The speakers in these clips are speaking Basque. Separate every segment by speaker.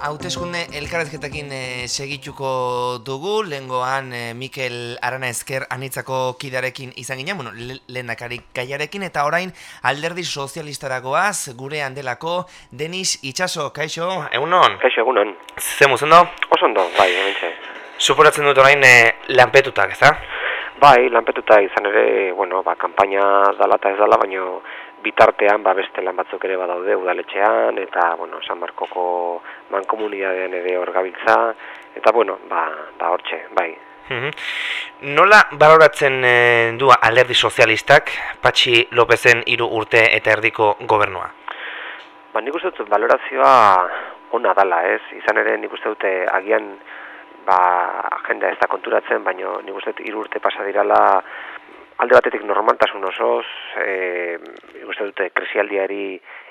Speaker 1: Hauteskunde elkarrezketakin e, segituko dugu, lehengoan e, Mikel Arana Ezker anitzako kidarekin izan ginen, bueno, le lehendakari gaiarekin, eta orain alderdi sozialistaragoaz gure handelako Denis Itxaso, kaixo, egunon?
Speaker 2: Kaixo, egunon.
Speaker 1: Ze muzondo?
Speaker 2: Osondo, bai, hementxe.
Speaker 1: Suporatzen dut orain e, lanpetutak, ez da?
Speaker 2: Bai, lanpetuta izan ere, bueno, ba, kampaina dala eta ez dala, baina bitartean ba beste lan batzuk ere badaude udaletxean eta bueno, San Markoko mankomunidadean ere hor gabiltza eta bueno, ba ba hortxe, bai.
Speaker 1: Nola baloratzen e, du Alderdi Sozialistak Patxi Lopezen hiru urte eta erdiko gobernua?
Speaker 2: Ba, nik uste dut valorazioa ona dala, ez? Izan ere nik uste dute agian ba agenda ez da konturatzen, baina nik uste dut hiru urte pasa dirala alde batetik normaltasun osoz, e, ikusten dute krisialdiari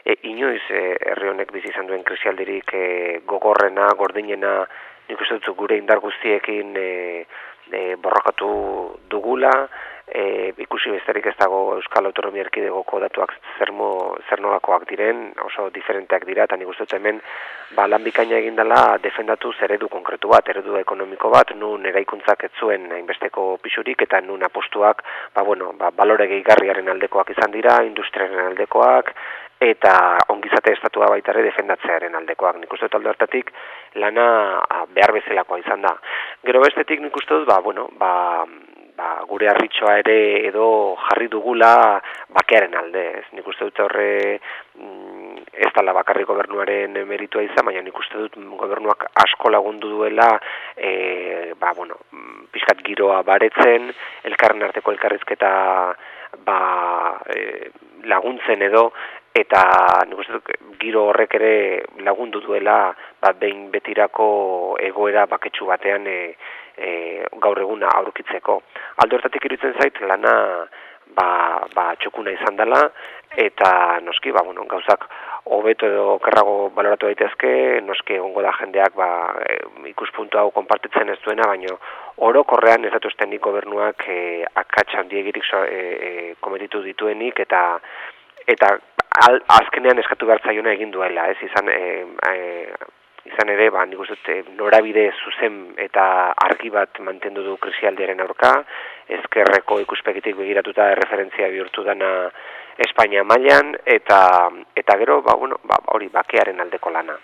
Speaker 2: e, inoiz e, herri honek bizi izan duen krisialdirik e, gogorrena, gordinena, nik uste dut gure indar guztiekin e, e, borrokatu dugula, e, ikusi besterik ez dago Euskal Autonomia Erkidegoko datuak zermo, zernolakoak diren, oso diferenteak dira, eta nik uste hemen ba, lan bikaina egin dela defendatu zeredu konkretu bat, eredu ekonomiko bat, nun eraikuntzak ez zuen hainbesteko pisurik, eta nun apostuak, ba, bueno, ba, balore gehigarriaren aldekoak izan dira, industriaren aldekoak, eta ongizate estatua baita ere defendatzearen aldekoak. Nik uste dut alde hartatik lana behar bezalakoa izan da. Gero bestetik nik uste dut, ba, bueno, ba, ba, gure harritxoa ere edo jarri dugula bakearen alde, ez? Nik uste dut horre mm, ez dala bakarri gobernuaren meritua izan, baina nik uste dut gobernuak asko lagundu duela e, ba, bueno, mm, pixkat giroa baretzen, elkarren arteko elkarrizketa ba, e, laguntzen edo, eta nik uste giro horrek ere lagundu duela ba, behin betirako egoera baketsu batean e, e, gaur eguna aurkitzeko. Aldo hortatik iruditzen zait, lana ba, ba, txokuna izan dela, eta noski, ba, bueno, gauzak hobeto edo kerrago baloratu daitezke, noski egongo da jendeak ba, e, ikuspuntu hau konpartitzen ez duena, baino orokorrean ez datu gobernuak e, akatsan diegirik so, e, e, kometitu dituenik, eta eta al, azkenean eskatu behar zaiona egin duela, ez izan e, e, izan ere, ba, nik uste eh, norabide zuzen eta argi bat mantendu du krisialdiaren aurka, ezkerreko ikuspegitik begiratuta referentzia bihurtu dana Espainia mailan eta eta gero ba, bueno, ba, hori bakearen aldeko lana.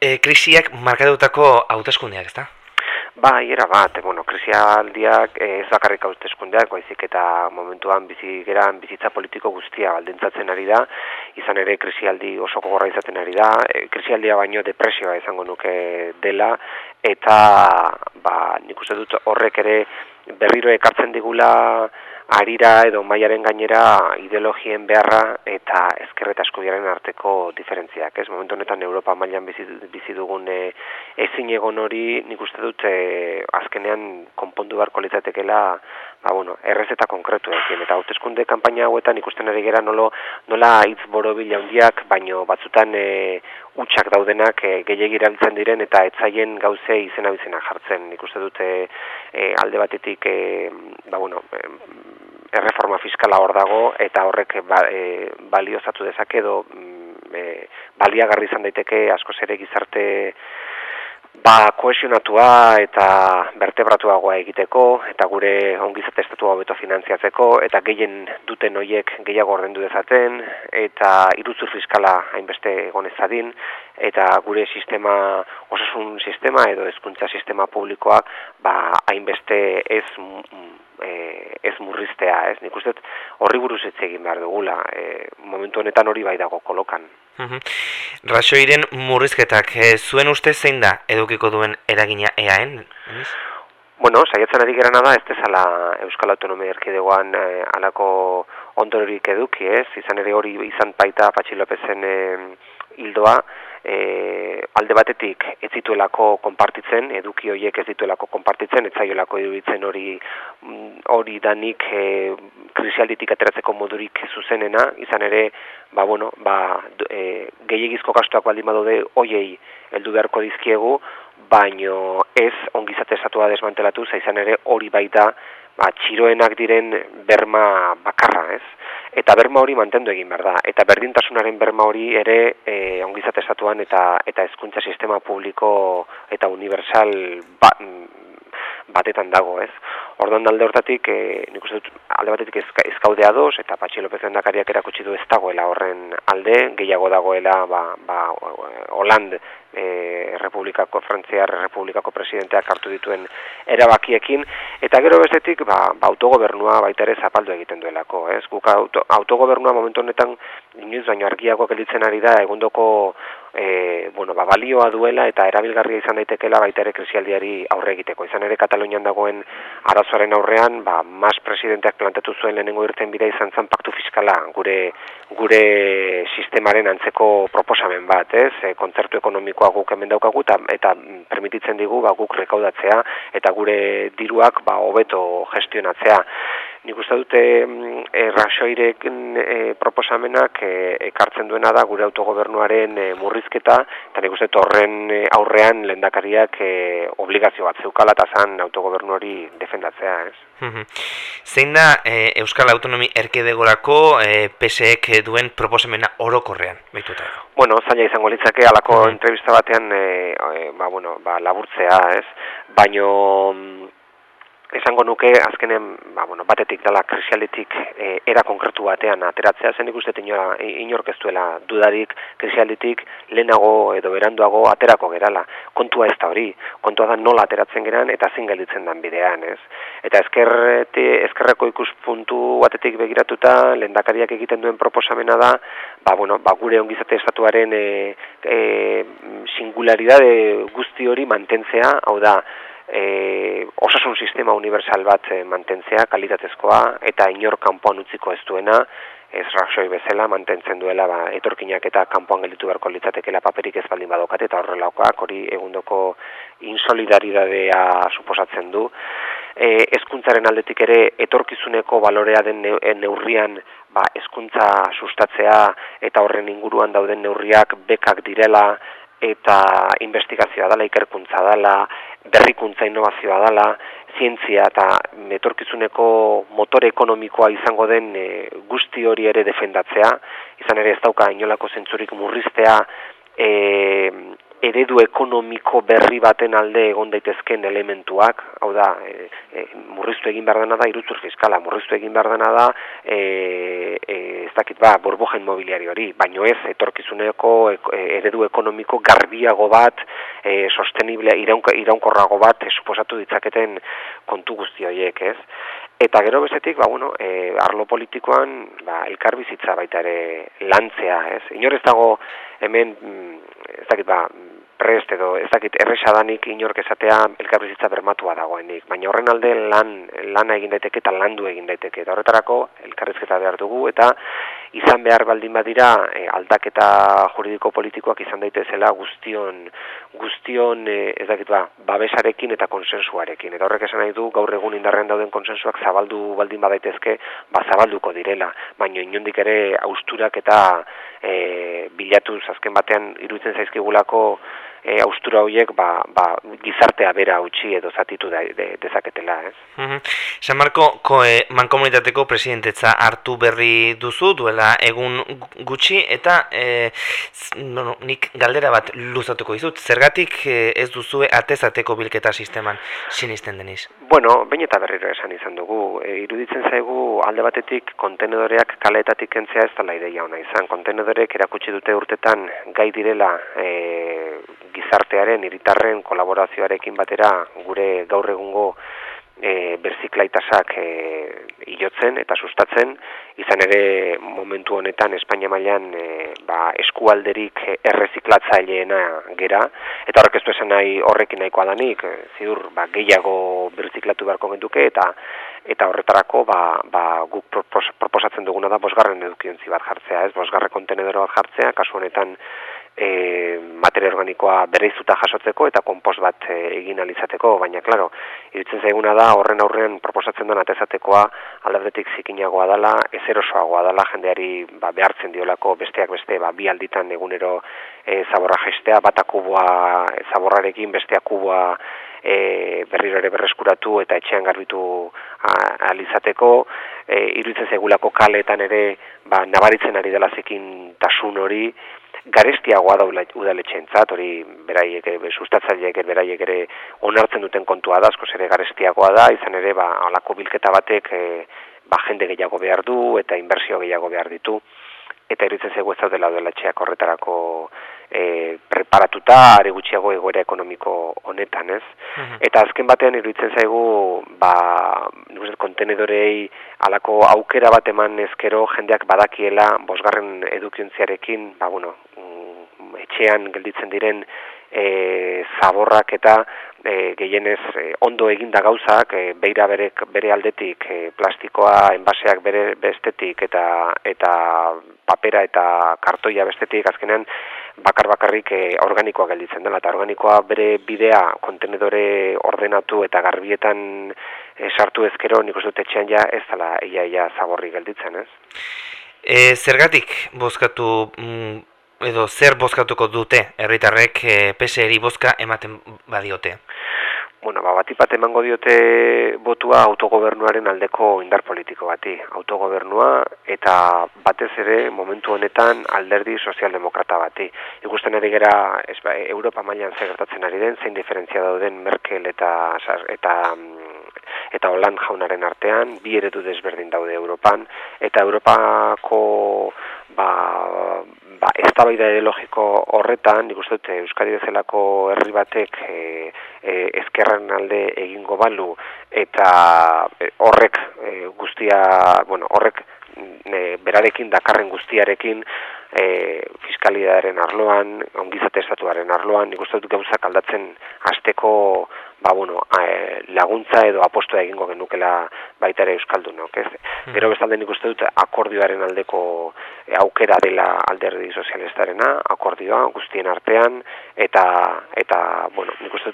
Speaker 1: e, krisiak markatutako hauteskundeak, ezta?
Speaker 2: Ba, hiera bat, bueno, krisialdiak eh, ez bakarrik hauteskundeak, baizik eta momentuan bizi geran bizitza politiko guztia baldintzatzen ari da, izan ere krisialdi oso gogorra izaten ari da, e, krisialdia baino depresioa izango nuke dela, eta ba, nik uste dut horrek ere berriro ekartzen digula arira edo maiaren gainera ideologien beharra eta ezkerreta eskubiaren arteko diferentziak. Ez momentu honetan Europa mailan bizi, bizi dugun e, ezin egon hori nik uste dut e, azkenean konpondu beharko litzatekeela ba, bueno, errez eta konkretu ekin. Eta hauteskunde kanpaina hauetan ikusten ari gera nolo, nola hitz borobila handiak, baino batzutan e, utxak daudenak e, gehiagirabiltzen diren eta etzaien gauze izena bizena jartzen. Nik uste dute e, alde batetik e, ba, bueno, erreforma fiskala hor dago eta horrek ba, e, baliozatu dezake edo mm, e, baliagarri izan daiteke asko ere gizarte ba kohesionatua eta vertebratuagoa egiteko eta gure ongizate estatua hobeto finantziatzeko eta gehien duten hoiek gehiago ordendu dezaten eta irutzu fiskala hainbeste egonezadin eta gure sistema osasun sistema edo hezkuntza sistema publikoa ba hainbeste ez e, ez murriztea, ez? Nik uste horri buruz ez egin behar dugula, e, momentu honetan hori bai dago kolokan.
Speaker 1: Rasoiren murrizketak, e, zuen uste zein da edukiko duen eragina eaen?
Speaker 2: Bueno, saietzen ari gerana da, ez tezala Euskal Autonomia Erkidegoan e, alako ondororik eduki, ez? Izan ere hori izan baita Patxi Lopezen e, hildoa, e, alde batetik ez zituelako konpartitzen, eduki horiek ez zituelako konpartitzen, ez zaiolako iruditzen hori mm, hori danik e, krisialditik ateratzeko modurik zuzenena, izan ere, ba, bueno, ba, e, gehiagizko gastuak baldin badode hoiei heldu beharko dizkiegu, baino ez ongizate estatua desmantelatu, izan ere hori baita ba, txiroenak diren berma bakarra, ez? Eta berma hori mantendu egin behar da. Eta berdintasunaren berma hori ere e, guretzat estatuan eta eta hezkuntza sistema publiko eta universal ba, batetan dago, ez? Orduan alde hortatik, e, nik uste dut, alde batetik ezkaude ados, eta Patxi López Endakariak erakutsi du ez dagoela horren alde, gehiago dagoela, ba, ba, Holand, e, Republikako, Frantziar Republikako presidenteak hartu dituen erabakiekin, eta gero bestetik, ba, ba autogobernua baita ere zapaldu egiten duelako, ez? Guk auto, autogobernua momentu honetan, inoiz baino argiago gelitzen ari da, egundoko e, bueno, ba, balioa duela eta erabilgarria izan daitekela baita ere krisialdiari aurre egiteko. Izan ere Katalunian dagoen arazoaren aurrean, ba, mas presidenteak plantatu zuen lehenengo irten bida izan zen paktu fiskala, gure, gure sistemaren antzeko proposamen bat, ez? E, kontzertu ekonomikoa guk hemen daukagu eta, eta permititzen digu ba, guk rekaudatzea eta gure diruak ba, hobeto gestionatzea. Nik uste dute e, rasoirek e, proposamenak e, ekartzen duena da gure autogobernuaren e, murrizketa, eta nik uste horren aurrean lendakariak e, obligazio bat zeukala eta zan autogobernu hori defendatzea, ez?
Speaker 1: Zein da e, Euskal Autonomi erkedegorako e, PSEek duen proposamena orokorrean, baituta?
Speaker 2: Bueno, zaila izango litzake, alako entrevista batean, e, e, ba, bueno, ba, laburtzea, ez? Baino esango nuke azkenen ba, bueno, batetik dela krisialetik e, era konkretu batean ateratzea. Zen ikusten inora inork ez duela dudarik krisialetik lehenago edo beranduago aterako gerala. Kontua ez da hori kontua da nola ateratzen geran eta zein gelditzen den bidean ez? Eta ezkerrete ezkerreko ikuspuntu batetik begiratuta lehendakariak egiten duen proposamena da ba, bueno, ba, gure ongizate estatuaren e, e, singularidade guzti hori mantentzea. Hau da e, osasun sistema universal bat e, mantentzea, kalitatezkoa, eta inor kanpoan utziko ez duena, ez raxoi bezala, mantentzen duela, ba, etorkinak eta kanpoan gelditu beharko litzatekela paperik ez baldin badokat, eta horrelakoak, hori egundoko insolidaridadea suposatzen du. E, ezkuntzaren aldetik ere, etorkizuneko balorea den neurrian, ba, ezkuntza sustatzea, eta horren inguruan dauden neurriak bekak direla, eta investigazioa dela, ikerkuntza dela, berrikuntza innovazioa dela, zientzia eta metorkizuneko motore ekonomikoa izango den e, guzti hori ere defendatzea, izan ere ez dauka inolako zentzurik murriztea, e, eredu ekonomiko berri baten alde egon daitezken elementuak, hau da, e, e, murriztu egin behar dena da, irutzur fiskala, murriztu egin behar dena da, e, e, ez dakit ba, borbojen mobiliari hori, baino ez, etorkizuneko e, eredu ekonomiko garbiago bat, e, sostenible, iraunkorrago bat, e, suposatu ditzaketen kontu guzti horiek, ez? Eta gero bezetik, ba, bueno, e, arlo politikoan, ba, elkarbizitza baita ere lantzea, ez? Inor ez dago hemen, mm, ez dakit, ba, prest edo ez dakit erresadanik inork esatea elkarbizitza bermatua dagoenik, baina horren alde lan lana egin daiteke eta landu egin daiteke. Eta horretarako elkarrizketa behar dugu eta izan behar baldin badira e, aldaketa juridiko politikoak izan daitezela guztion guztion e, ez dakit ba, babesarekin eta konsensuarekin. Eta horrek esan nahi du gaur egun indarrean dauden konsensuak zabaldu baldin badaitezke, ba zabalduko direla, baina inondik ere austurak eta e, bilatuz azken batean iruditzen zaizkigulako e, austura horiek ba, ba, gizartea bera utzi edo zatitu da, de, dezaketela, ez?
Speaker 1: Mm San Marko, ko, e, mankomunitateko presidentetza hartu berri duzu, duela egun gutxi, eta e, no, nik galdera bat luzatuko izut, zergatik e, ez duzue atezateko bilketa sisteman sinisten deniz?
Speaker 2: Bueno, bain eta berriro esan izan dugu, e, iruditzen zaigu alde batetik kontenedoreak kaleetatik kentzea ez dela ideia ona izan, kontenedorek erakutsi dute urtetan gai direla e, gizartearen, iritarren kolaborazioarekin batera gure gaur egungo e, berziklaitasak e, iotzen eta sustatzen, izan ere momentu honetan Espainia mailan e, ba, eskualderik erreziklatzaileena gera, eta horrek ez du esan nahi horrekin nahikoa danik, e, zidur ba, gehiago berziklatu beharko genduke, eta eta horretarako ba, ba, guk proposatzen duguna da bosgarren edukiontzi bat jartzea, ez? Bosgarre kontenedoro bat jartzea, kasu honetan e, materia organikoa bereizuta jasotzeko eta konpost bat e, egin alizateko, baina klaro, irutzen zaiguna da horren aurrean proposatzen den atezatekoa aldabetik zikinagoa dela, ezerosoagoa dela, jendeari ba, behartzen diolako besteak beste ba, bi alditan egunero e, zaborra gestea, bat akubua e, zaborrarekin besteak kubua e, berriro ere berreskuratu eta etxean garbitu alizateko, e, iruditzen zaigulako kaletan ere ba, nabaritzen ari dela zekin tasun hori, garestiagoa da udaletxeentzat, hori beraiek ere sustatzaileek beraiek ere onartzen duten kontua da, askoz ere garestiagoa da, izan ere ba halako bilketa batek e, ba jende gehiago behar du eta inbertsio gehiago behar ditu eta iruditzen zaigu ez daudela udaletxeak horretarako e, preparatuta are gutxiago egoera ekonomiko honetan, ez? Mhm. Eta azken batean iruditzen zaigu ba, kontenedorei alako aukera bat eman ezkero jendeak badakiela bosgarren edukiontziarekin, ba, bueno, mm, etxean gelditzen diren e, zaborrak eta e, gehienez e, ondo eginda gauzak, e, beira bere, bere aldetik, e, plastikoa enbaseak bere bestetik eta eta papera eta kartoia bestetik azkenean bakar bakarrik e, organikoa gelditzen dela eta organikoa bere bidea kontenedore ordenatu eta garbietan e, sartu ezkero nik uste etxean ja ez dela ia ia zaborri gelditzen, ez?
Speaker 1: E, zergatik bozkatu mm, edo zer bozkatuko dute herritarrek e, PSRi bozka ematen badiote?
Speaker 2: Bueno, ba, bat emango diote botua autogobernuaren aldeko indar politiko bati. Autogobernua eta batez ere momentu honetan alderdi sozialdemokrata bati. Ikusten ari gera ba, Europa mailan gertatzen ari den, zein diferentzia dauden Merkel eta eta eta Holand jaunaren artean, bi eredu desberdin daude Europan, eta Europako ba, ba, ez da logiko horretan, nik uste dute Euskadi bezalako herri batek e, e, ezkerran alde egingo balu, eta e, horrek e, guztia, bueno, horrek e, berarekin dakarren guztiarekin e, fiskalidaren arloan, ongizate estatuaren arloan, nik uste dut gauzak aldatzen hasteko ba, bueno, e, laguntza edo apostoa egingo genukela baita ere euskaldunok, ez? Mm. Gero bestalde nik uste dut akordioaren aldeko e, aukera dela alderdi sozialistarena, akordioa guztien artean, eta, eta bueno, nik uste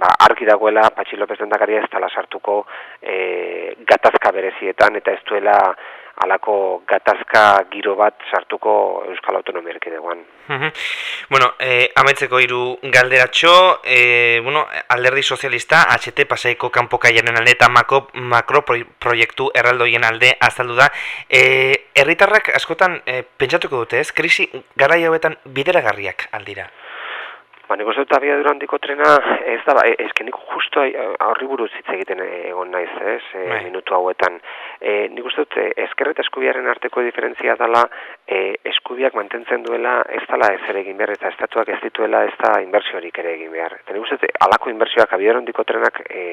Speaker 2: ba, argi dagoela Patxi López dendakaria ez tala sartuko e, gatazka berezietan, eta ez duela alako gatazka giro bat sartuko Euskal Autonomia Erkidegoan.
Speaker 1: bueno, eh, ametzeko hiru galderatxo, eh, bueno, alderdi sozialista, HT pasaiko kanpokaiaren alde eta makro, makro proiektu erraldoien alde azaldu da. Eh, herritarrak askotan eh, pentsatuko dute ez, krisi garai hauetan bideragarriak aldira?
Speaker 2: Ba, nik uste dut abia durandiko trena, ez da, ba, ez nik justo horri buruz hitz egiten egon naiz, ez, e, minutu hauetan. E, nik uste dut, eskerret eskubiaren arteko diferentzia dela, e, eskubiak mantentzen duela, ez dala ez ere egin behar, eta estatuak ez dituela ez da inbertsiorik ere egin behar. Eta nik uste dut, alako inbertsioak abia durandiko trenak, e,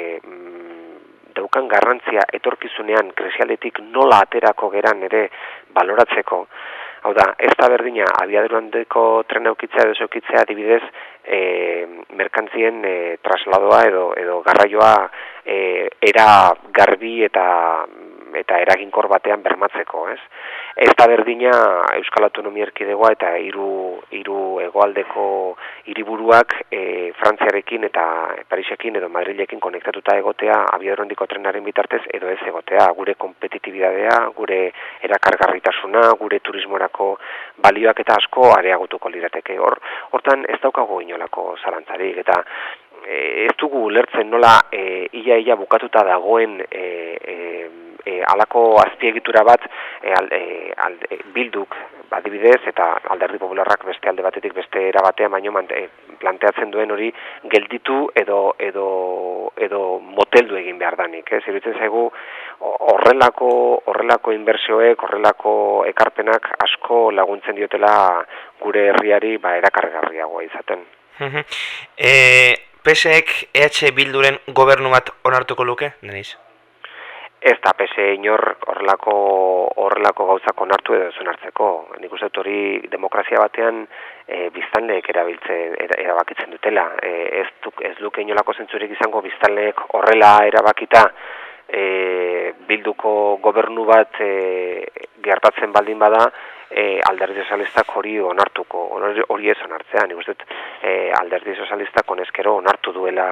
Speaker 2: daukan garrantzia etorkizunean kresialetik nola aterako geran ere baloratzeko, Hau da, ez da berdina, abiadurandeko tren eukitzea edo eukitzea adibidez e, merkantzien e, trasladoa edo, edo garraioa e, era garbi eta eta eraginkor batean bermatzeko, ez? Ez da berdina Euskal Autonomia Erkidegoa eta hiru hiru hegoaldeko hiriburuak e, Frantziarekin eta Parisekin edo Madrilekin konektatuta egotea abiadurandiko trenaren bitartez edo ez egotea, gure kompetitibidadea, gure erakargarritasuna, gure turismorako balioak eta asko areagotuko lirateke. Hor, hortan ez daukago inolako zalantzarik eta e, ez dugu lertzen nola e, ia ia bukatuta dagoen e, e, e, alako azpiegitura bat e, e, e, bilduk adibidez eta alderdi popularrak beste alde batetik beste era batean baino e, planteatzen duen hori gelditu edo edo edo moteldu egin behar danik, ez? Iruditzen zaigu horrelako horrelako inbertsioek, horrelako ekarpenak asko laguntzen diotela gure herriari ba erakargarriagoa izaten.
Speaker 1: eh PSek EH Bilduren gobernu bat onartuko luke, neniz?
Speaker 2: Ez da pese inor horrelako horrelako gauzak onartu edo ez onartzeko. Nik uste hori demokrazia batean e, biztanleek erabiltzen erabakitzen dutela. E, ez, duk, ez duke inolako zentzurik izango biztanleek horrela erabakita e, bilduko gobernu bat e, gertatzen baldin bada, e, alderdi sozialistak hori onartuko, hori ez onartzea, nik uste e, alderdi sozialistak onezkero onartu duela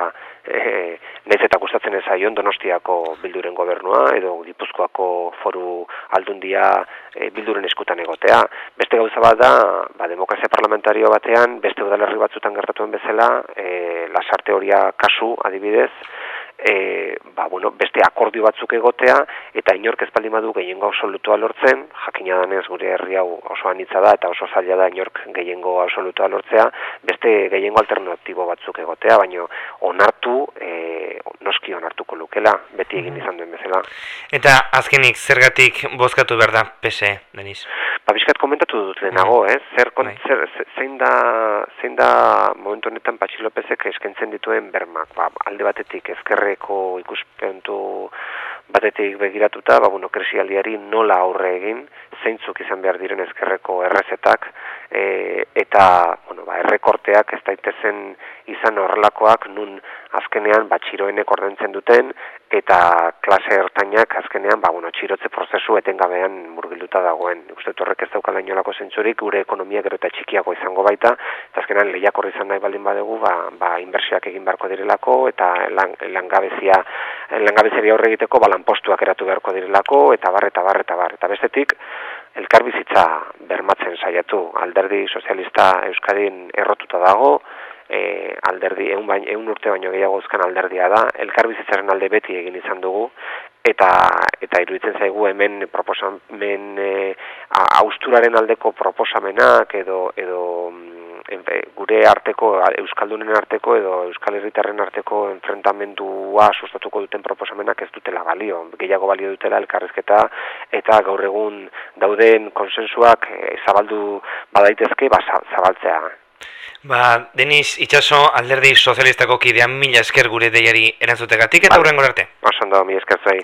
Speaker 2: e, nez eta gustatzen ez aion donostiako bilduren gobernua, edo gipuzkoako foru aldundia e, bilduren eskutan egotea. Beste gauza bat da, ba, demokrazia parlamentario batean, beste udalerri batzutan gertatuen bezala, e, lasarte horia kasu adibidez, e, ba, bueno, beste akordio batzuk egotea, eta inork ez baldin badu gehiengo absolutua lortzen, jakina danez gure herri hau oso anitza da, eta oso zaila da inork gehiengo absolutua lortzea, beste gehiengo alternatibo batzuk egotea, baino onartu, e, noski onartuko lukela, beti egin izan duen bezala.
Speaker 1: Eta azkenik, zergatik bozkatu behar da, PSE, Denis?
Speaker 2: Ba, bizkat komentatu dut lehenago, eh? Zer, kon, bai. zer, zein, da, zein da momentu honetan Patxi Lopezek eskentzen dituen bermak. Ba, alde batetik ezkerreko ikuspentu batetik begiratuta, ba, bueno, kresialdiari nola aurre egin, zeintzuk izan behar diren ezkerreko errezetak, e, eta, bueno, ba, errekorteak ez daitezen izan horrelakoak nun azkenean ba, txiroenek ordentzen duten, eta klase ertainak azkenean, ba, bueno, txirotze prozesu etengabean murgilduta dagoen. Uste horrek ez daukala inolako zentzurik, gure ekonomia gero eta txikiago izango baita, eta azkenean lehiakorri izan nahi baldin badegu, ba, ba inbersiak egin beharko direlako, eta lan, langabezia, langabezia horre egiteko, ba, lanpostuak eratu beharko direlako, eta bar, eta bar, eta bar. Eta bestetik, elkarbizitza bermatzen saiatu, alderdi sozialista Euskadin errotuta dago, e, alderdi, egun, bain, egun urte baino gehiago ezkan alderdia da, elkarbizitzaren alde beti egin izan dugu, eta eta iruditzen zaigu hemen proposamen e, austuraren aldeko proposamenak edo edo mm, gure arteko euskaldunen arteko edo euskal herritarren arteko enfrentamendua sustatuko duten proposamenak ez dutela balio gehiago balio dutela elkarrezketa eta gaur egun dauden konsensuak e, zabaldu badaitezke ba, zabaltzea Ba, Denis, itxaso alderdi sozialistako kidean mila esker gure deiari erantzutegatik eta hurrengo arte. Osando, mila esker zai.